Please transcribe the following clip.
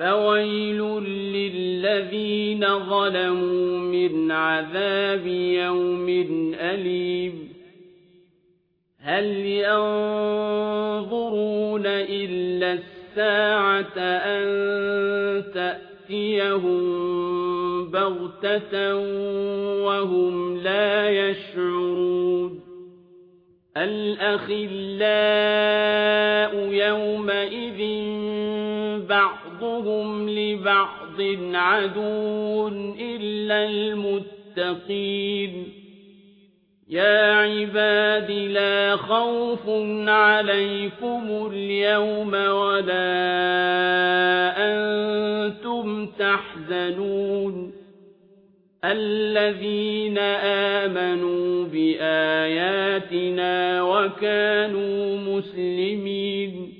فَوَيْلٌ لِّلَّذِينَ ظَلَمُوا مِنْ عَذَابِ يَوْمٍ أَلِيمٍ هَلْ يَنظُرُونَ إِلَّا السَّاعَةَ أَن تَأْتِيَهُم بَغْتَةً وَهُمْ لَا يَشْعُرُونَ الْأَخِلَّاءُ يَوْمَئِذٍ بَعْضُهُمْ لِبَعْضٍ عَدُوٌّ إِلَّا الْمُتَّقِينَ. يَا عِبَادِ لَا خَوْفٌ عَلَيْكُمُ الْيَوْمَ وَلَا أَنتُمْ تَحْزَنُونَ. الَّذِينَ آمَنُوا بِآيَاتِنَا وَكَانُوا مُسْلِمِينَ.